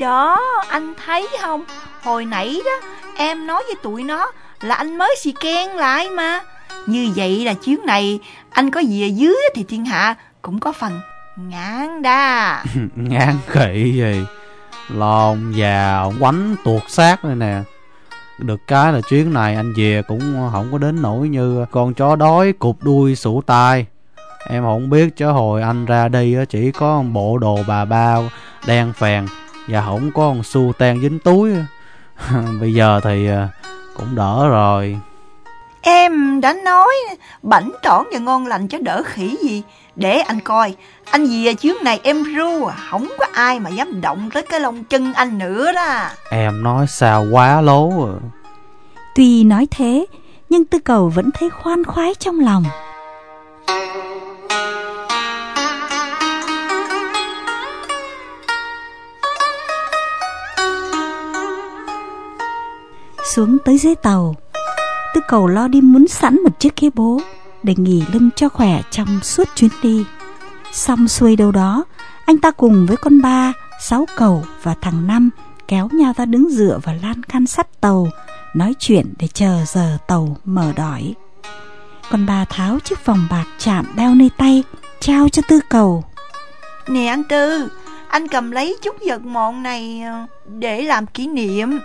Speaker 2: Đó, anh thấy không? Hồi nãy đó em nói với tụi nó là anh mới xì ken lại mà. Như vậy là chuyến này, anh có gì ở dưới thì thiên hạ cũng có phần ngán đa.
Speaker 3: Ngán khỉ gì? Lon già, quánh tuột xác đây nè. Được cái là chuyến này anh về cũng không có đến nỗi như con chó đói cụp đuôi sủ tai. Em không biết chứ hồi anh ra đi chỉ có bộ đồ bà bao đen phèn Và không có con xu tan dính túi Bây giờ thì à, cũng đỡ rồi.
Speaker 2: Em đã nói bảnh trỏn và ngon lành cho đỡ khỉ gì. Để anh coi Anh về chuyến này em ru à Không có ai mà dám động tới cái lông chân anh nữa đó.
Speaker 3: Em nói sao quá lố à.
Speaker 1: Tuy nói thế Nhưng tư cầu vẫn thấy khoan khoái trong lòng Xuống tới dưới tàu. Tư cầu lo đi muốn sẵn một chiếc ghế bố Để nghỉ lưng cho khỏe trong suốt chuyến đi. Xong xuôi đâu đó, Anh ta cùng với con ba, Sáu cầu và thằng Năm Kéo nhau ra đứng dựa vào lan can sắt tàu, Nói chuyện để chờ giờ tàu mở đỏi. Con ba tháo chiếc vòng bạc chạm đeo nơi tay, Trao cho tư cầu.
Speaker 2: Nè anh Tư, Anh cầm lấy chút vật mọn này ờ, Để làm kỷ niệm.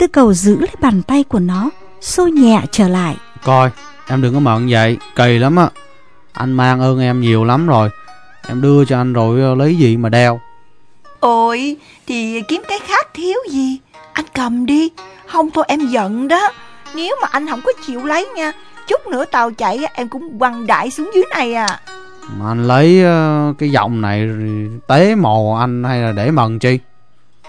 Speaker 1: Tư cầu giữ lấy bàn tay của nó Xô nhẹ trở lại.
Speaker 3: Coi em đừng có mận vậy Kỳ lắm á. Anh mang ơn em nhiều lắm rồi. Em đưa cho anh rồi ờ, lấy gì mà đeo?
Speaker 2: Ôi Thì kiếm cái khác thiếu gì? Anh cầm đi Không thôi em giận đó. Nếu mà anh không có chịu lấy nha Chút nữa tàu chạy em cũng quăng đại xuống dưới này à.
Speaker 3: Mà anh lấy ờ, cái giọng này Tế mồ anh hay là để mần chi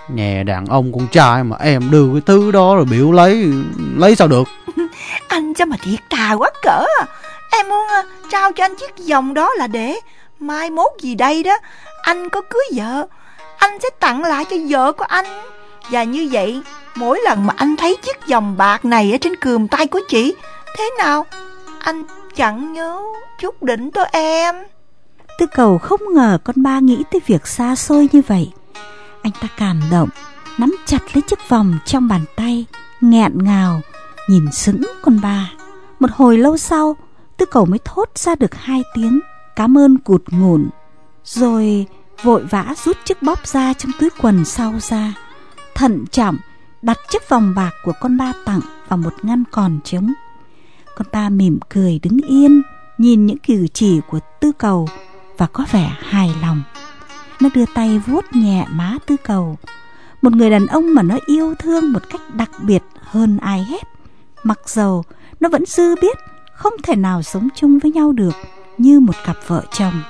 Speaker 3: Nhà đàn ông con trai mà em đưa cái thứ đó rồi biểu lấy Lấy sao được?
Speaker 2: Anh cho mà thiệt thà quá cỡ. À Em muốn uh, trao cho anh chiếc vòng đó là để Mai mốt gì đây đó Anh có cưới vợ Anh sẽ tặng lại cho vợ của anh. Và như vậy Mỗi lần mà anh thấy chiếc vòng bạc này Ở trên cườm tay của chị Thế nào? Anh chẳng nhớ chút đỉnh tôi em.
Speaker 1: Tư cầu không ngờ con ba nghĩ tới việc xa xôi như vậy anh ta cảm động, Nắm chặt lấy chiếc vòng trong bàn tay, Nghẹn ngào, Nhìn sững con ba. Một hồi lâu sau Tư cầu mới thốt ra được hai tiếng, Cảm ơn cụt ngủn Rồi vội vã rút chiếc bóp ra trong túi quần sau ra, Thận trọng đặt chiếc vòng bạc của con ba tặng vào một ngăn còn trống. Con ba mỉm cười đứng yên, Nhìn những cử chỉ của tư cầu Và có vẻ hài lòng. Nó đưa tay vuốt nhẹ má tư cầu. Một người đàn ông mà nó yêu thương một cách đặc biệt hơn ai hết. Mặc dầu nó vẫn dư biết Không thể nào sống chung với nhau được Như một cặp vợ chồng.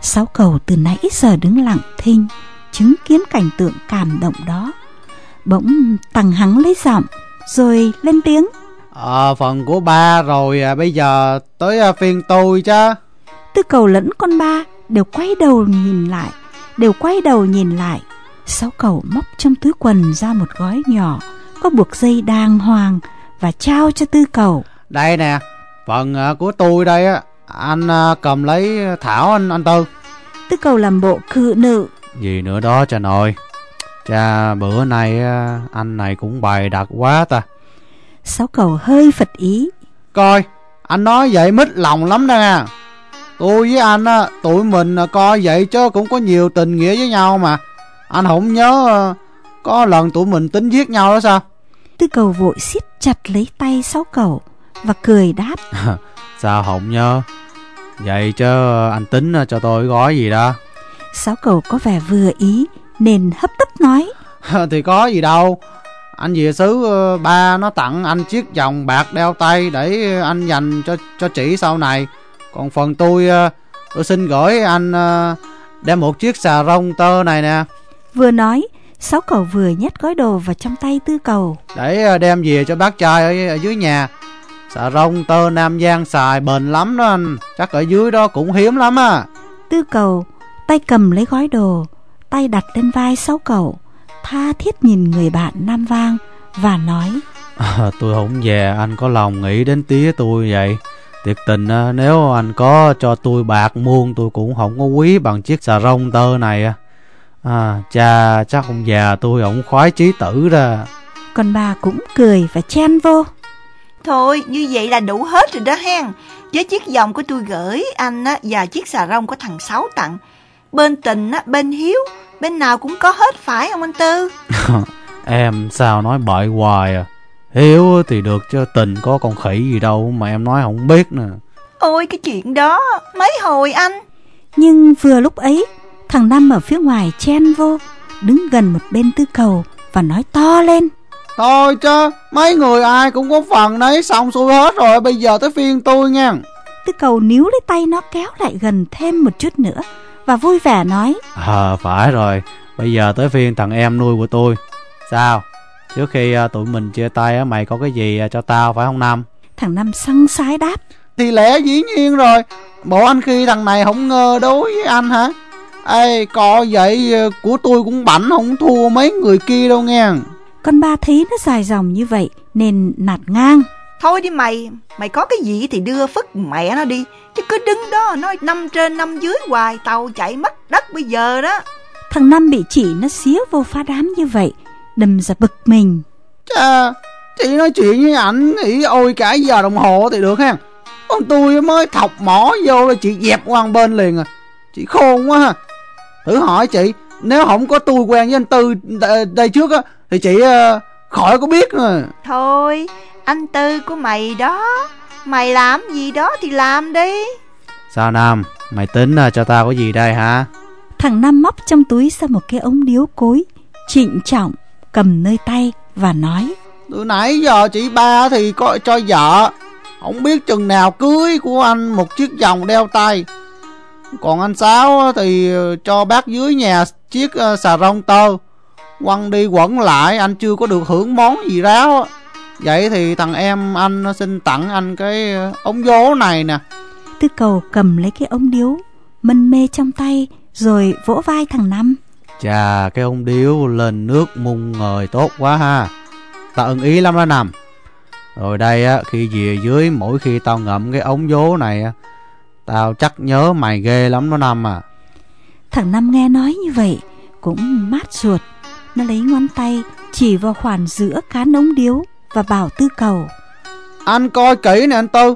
Speaker 1: Sáu cầu từ nãy giờ đứng lặng thinh, Chứng kiến cảnh tượng cảm động đó. Bỗng tăng hắng lấy giọng Rồi lên tiếng.
Speaker 3: Ờ phần của ba rồi à, Bây giờ tới à, phiên tôi chứ.
Speaker 1: Tư cầu lẫn con ba Đều quay đầu nhìn lại Đều quay đầu nhìn lại. Sáu cầu móc trong túi quần ra một gói nhỏ Có buộc dây đàng hoàng Và trao cho tư cầu.
Speaker 3: Đây nè Phần à, của tôi đây á Anh à, cầm lấy Thảo anh anh Tư.
Speaker 1: Tư cầu làm bộ cự nữ.
Speaker 3: Gì nữa đó cha nội Cha bữa nay anh này cũng bày đặt quá ta.
Speaker 1: Sáu cầu hơi phật ý.
Speaker 3: Coi Anh nói vậy mít lòng lắm đó nha. Tôi với anh á Tụi mình coi vậy chứ cũng có nhiều tình nghĩa với nhau mà. Anh không nhớ ờ, Có lần tụi mình tính giết nhau đó sao?
Speaker 1: Tư cầu vội siết chặt lấy tay sáu cầu Và cười đáp.
Speaker 3: Sao không nhớ? Vậy chứ anh tính cho tôi gói gì đó.
Speaker 1: Sáu cầu có vẻ vừa ý Nên hấp tấp nói.
Speaker 3: Thì có gì đâu. Anh về xứ ờ, ba nó tặng anh chiếc vòng bạc đeo tay Để anh dành cho cho chị sau này. Còn phần tôi ờ, Tôi xin gửi anh ờ, Đem một chiếc xà rông tơ này nè.
Speaker 1: Vừa nói Sáu cầu vừa nhét gói đồ vào trong tay tư cầu.
Speaker 3: Để đem về cho bác trai ở, ở dưới nhà. Xà rông tơ Nam Giang xài bền lắm đó anh. Chắc ở dưới đó cũng hiếm lắm à
Speaker 1: Tư cầu Tay cầm lấy gói đồ Tay đặt lên vai sáu cầu Tha thiết nhìn người bạn Nam Vang Và nói
Speaker 3: à, Tôi không về anh có lòng nghĩ đến tía tôi vậy? Thiệt tình nếu anh có cho tôi bạc muôn Tôi cũng không có quý bằng chiếc xà rông tơ này à, Cha chắc ông già tôi ổng khoái trí tử ra
Speaker 1: Còn bà cũng cười và chen vô.
Speaker 2: Thôi như vậy là đủ hết rồi đó hen. Với chiếc vòng của tôi gửi anh á, Và chiếc xà rông của thằng Sáu tặng Bên tình á, bên hiếu Bên nào cũng có hết phải không anh Tư?
Speaker 3: Em sao nói bậy hoài à? Hiếu thì được chứ tình có con khỉ gì đâu Mà em nói không biết nè.
Speaker 2: Ôi cái chuyện đó Mấy hồi anh?
Speaker 1: Nhưng vừa lúc ấy Thằng Năm ở phía ngoài chen vô Đứng gần một bên tư cầu Và nói to lên.
Speaker 3: Thôi chứ Mấy người ai cũng có phần đấy Xong xuôi hết rồi Bây giờ tới phiên tôi nha
Speaker 1: Tư cầu níu lấy tay nó kéo lại gần thêm một chút nữa Và vui vẻ nói.
Speaker 3: À phải rồi. Bây giờ tới phiên thằng em nuôi của tôi. Sao? Trước khi uh, tụi mình chia tay Mày có cái gì uh, cho tao phải không Năm
Speaker 1: Thằng Năm săng sái đáp.
Speaker 3: Thì lẽ dĩ nhiên rồi. Bộ anh khi thằng này không ngờ đối với anh hả? Ê có vậy của tôi cũng bảnh Không thua mấy người kia đâu nghe.
Speaker 1: Con ba thấy nó dài dòng như vậy Nên nạt ngang
Speaker 2: Thôi đi mày Mày có cái gì thì đưa phức mẹ nó đi. Chứ cứ đứng đó nói năm trên năm dưới hoài Tàu chạy mất đất bây giờ đó.
Speaker 1: Thằng Năm bị chị nó xía vô phá đám như vậy Đâm ra bực mình.
Speaker 3: Chà Chị nói chuyện với ảnh thì ôi cả giờ đồng hồ thì được ha. Còn tôi mới thọc mỏ vô là chị dẹp qua bên liền à. Chị khôn quá ha. Thử hỏi chị Nếu không có tôi quen với anh Tư đây trước á Thì chị uh, khỏi có biết rồi
Speaker 2: Thôi anh Tư của mày đó Mày làm gì đó thì làm đi.
Speaker 3: Sao Nam Mày tính uh, cho tao có gì đây hả?
Speaker 1: Thằng Năm móc trong túi ra một cái ống điếu cối Trịnh trọng cầm nơi tay và nói.
Speaker 3: Từ nãy giờ chị ba thì có cho vợ. Không biết chừng nào cưới của anh một chiếc vòng đeo tay. Còn anh Sáu thì cho bác dưới nhà chiếc xà rông tơ Quăng đi quẩn lại anh chưa có được hưởng món gì ráo. Vậy thì thằng em anh xin tặng anh cái ống vố này nè.
Speaker 1: Tư cầu cầm lấy cái ống điếu Mân mê trong tay Rồi vỗ vai thằng Năm.
Speaker 3: Chà cái ống điếu lên nước mung ngời tốt quá ha. Tao ưng ý lắm đó nằm Rồi đây á khi về dưới mỗi khi tao ngậm cái ống vố này á Tao chắc nhớ mày ghê lắm đó Năm à.
Speaker 1: Thằng Năm nghe nói như vậy Cũng mát ruột Nó lấy ngón tay chỉ vào khoản giữa cán ống điếu Và bảo tư cầu.
Speaker 3: Anh coi kỹ nè anh Tư.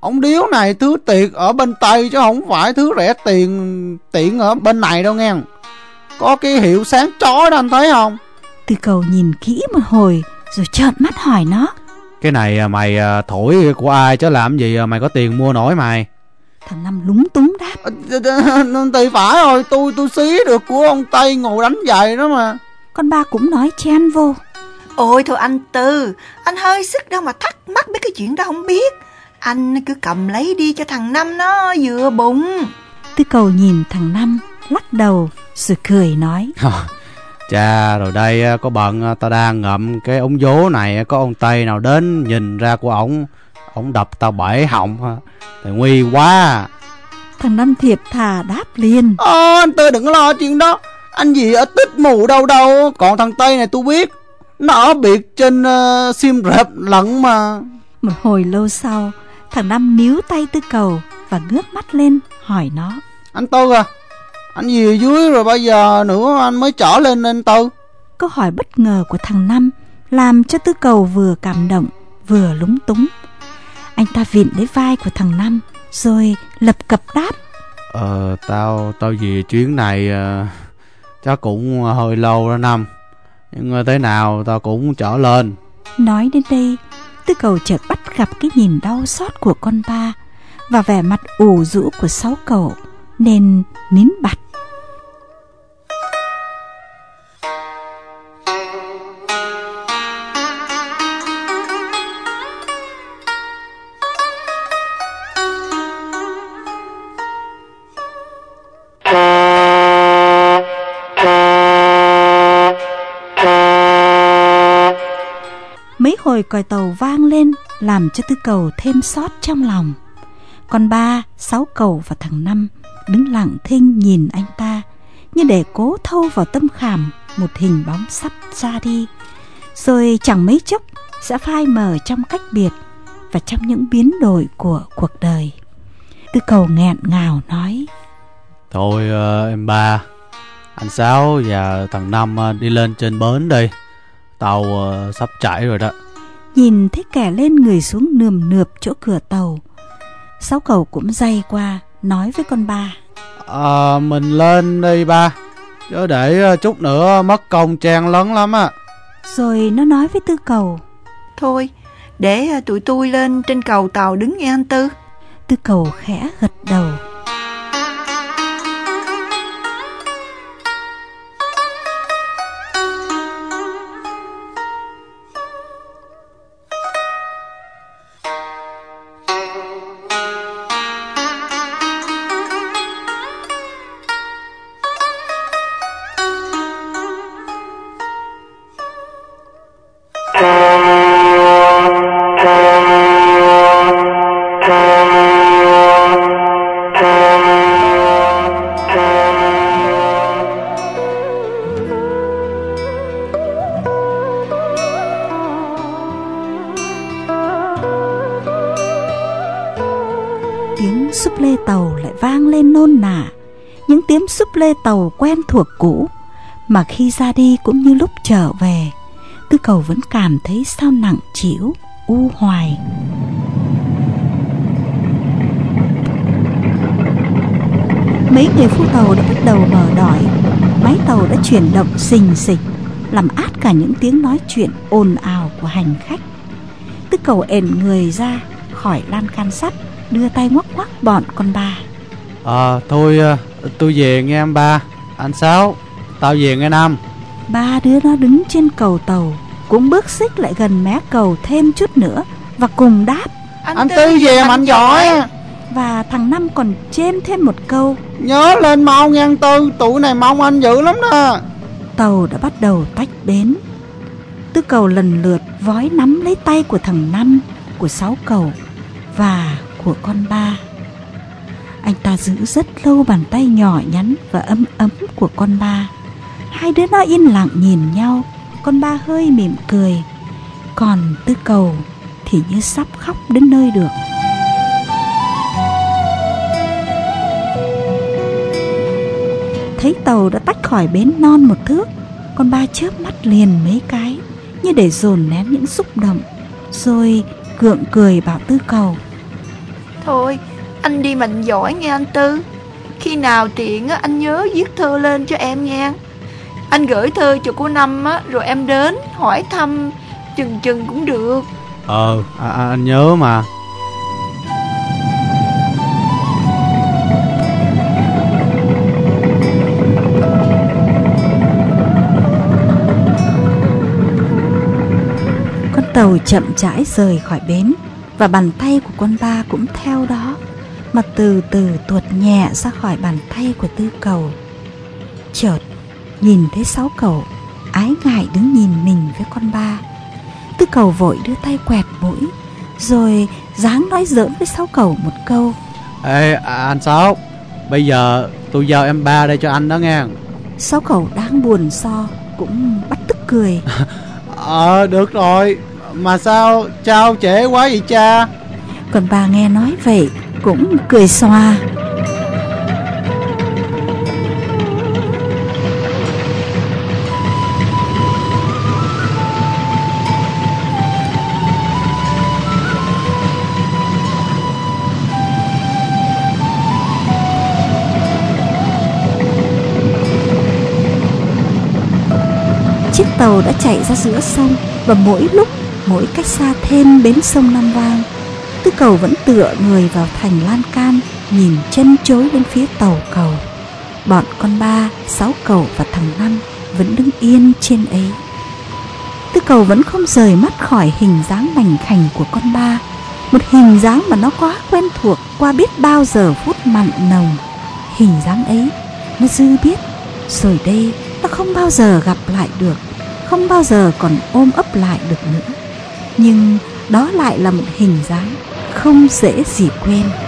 Speaker 3: Ống điếu này thứ tiệt ở bên Tây Chứ không phải thứ rẻ tiền tiện ở bên này đâu nghe. Có cái hiệu sáng chói đó anh thấy không?
Speaker 1: Tư cầu nhìn kỹ một hồi Rồi trợn mắt hỏi nó.
Speaker 3: Cái này à, mày à, thổi của ai chứ làm gì à, mày có tiền mua nổi mày?
Speaker 1: Thằng Năm lúng túng đáp.
Speaker 3: Thì phải rồi tôi tôi xí được của ông Tây ngồi đánh giày đó mà
Speaker 1: Con ba cũng nói chen vô.
Speaker 2: Ôi thôi anh Tư Anh hơi sức đâu mà thắc mắc mấy cái chuyện đó không biết. Anh cứ cầm lấy đi cho thằng Năm nó vừa bụng.
Speaker 1: Tư cầu nhìn thằng Năm lắc đầu rồi cười nói.
Speaker 3: Chà rồi đây có bận tao đang ngậm cái ống vố này Có ông Tây nào đến nhìn ra của ổng. Ổng đập tao bể họng Thì nguy quá.
Speaker 1: Thằng Năm thiệp thà đáp liền.
Speaker 3: Ờ anh Tư đừng lo chuyện đó Anh gì ở tích mù đâu đâu Còn thằng Tây này tôi biết. Nó ở biệt trên uh, sim rệp lận mà.
Speaker 1: Một hồi lâu sau Thằng Năm níu tay tư cầu Và ngước mắt lên hỏi nó.
Speaker 3: Anh Tư à anh về dưới rồi bây giờ nữa anh mới trở lên anh Tư?
Speaker 1: Câu hỏi bất ngờ của thằng Năm Làm cho Tư Cầu vừa cảm động vừa lúng túng. Anh ta vịn lấy vai của thằng Năm Rồi lập cập đáp.
Speaker 3: Ờ tao tao về chuyến này uh, Chắc cũng à, hơi lâu đó Năm. Nhưng à, thế nào tao cũng trở lên.
Speaker 1: Nói đến đây, Tư cầu chợt bắt gặp cái nhìn đau xót của con ba Và vẻ mặt ủ rũ của sáu cậu, Nên nín bặt. Hồi còi tàu vang lên làm cho tư cầu thêm xót trong lòng. Còn ba sáu cầu và thằng năm đứng lặng thinh nhìn anh ta như để cố thâu vào tâm khảm một hình bóng sắp ra đi. Rồi chẳng mấy chốc sẽ phai mờ trong cách biệt và trong những biến đổi của cuộc đời. Tư cầu nghẹn ngào nói
Speaker 3: thôi uh, em ba anh sáu và thằng năm uh, đi lên trên bến đi tàu uh, sắp chảy rồi đó
Speaker 1: nhìn thấy kẻ lên người xuống nườm nượp chỗ cửa tàu. Sáu cầu cũng day qua nói với con ba.
Speaker 3: À, mình lên đi ba. Chứ để chút nữa mất công trang lớn lắm á.
Speaker 1: Rồi nó nói với tư cầu.
Speaker 2: Thôi để tụi tôi lên trên cầu tàu đứng nghe anh tư.
Speaker 1: Tư cầu khẽ gật đầu tấm súp lê tàu quen thuộc cũ, mà khi ra đi cũng như lúc trở về, tư cầu vẫn cảm thấy sao nặng trĩu, u hoài. Mấy người phu tàu đã bắt đầu mở đỏi máy tàu đã chuyển động xình xịch làm át cả những tiếng nói chuyện ồn ào của hành khách. Tư cầu ền người ra khỏi lan can sắt, đưa tay ngoắc ngoắc bọn con ba.
Speaker 3: À thôi à, tôi về nghe em ba. Anh sáu tao về nghe năm
Speaker 1: ba đứa nó đứng trên cầu tàu cũng bước xích lại gần mé cầu thêm chút nữa và cùng đáp.
Speaker 3: Anh, anh tư về mà anh giỏi
Speaker 1: và thằng năm còn chêm thêm một câu.
Speaker 3: Nhớ lên mau nghe anh tư tụi này mong anh dữ lắm đó.
Speaker 1: Tàu đã bắt đầu tách bến. Tư cầu lần lượt vói nắm lấy tay của thằng năm của sáu cầu và của con ba anh ta giữ rất lâu bàn tay nhỏ nhắn và ấm ấm của con ba. Hai đứa nó yên lặng nhìn nhau. Con ba hơi mỉm cười. Còn tư cầu thì như sắp khóc đến nơi được. Thấy tàu đã tách khỏi bến non một thước, con ba chớp mắt liền mấy cái, như để dồn nén những xúc động, rồi gượng cười bảo tư cầu.
Speaker 2: Thôi anh đi mạnh giỏi nghe anh tư. Khi nào tiện á anh nhớ viết thơ lên cho em nghe. Anh gửi thơ cho cô năm á rồi em đến hỏi thăm chừng chừng cũng được.
Speaker 3: Ờ à, à, anh nhớ mà.
Speaker 1: Con tàu chậm rãi rời khỏi bến và bàn tay của con ba cũng theo đó mà từ từ tuột nhẹ ra khỏi bàn tay của tư cầu. Chợt nhìn thấy sáu cầu ái ngại đứng nhìn mình với con ba. Tư cầu vội đưa tay quẹt mũi rồi dáng nói giỡn với sáu cầu một câu.
Speaker 3: Ê à, anh sáu bây giờ tôi giao em ba đây cho anh đó nghe.
Speaker 1: Sáu cầu đang buồn so cũng bắt tức cười.
Speaker 3: Ờ được rồi. Mà sao trao trễ quá vậy cha?
Speaker 1: Còn bà nghe nói vậy cũng cười xòa
Speaker 4: chiếc tàu đã chạy ra giữa sông và mỗi lúc mỗi cách xa thêm bến sông Nam Vang Tư cầu vẫn tựa người vào thành lan can, nhìn chân chối lên phía tàu cầu. Bọn con ba, sáu cầu và thằng năm vẫn đứng yên trên ấy. Tư cầu vẫn không rời mắt khỏi hình dáng mảnh khảnh của con ba, một hình dáng mà nó quá quen thuộc qua biết bao giờ phút mặn nồng. Hình dáng ấy, nó dư biết, rồi đây nó không bao giờ gặp lại được, không bao giờ còn ôm ấp lại được nữa. Nhưng đó lại là một hình dáng không dễ gì quên.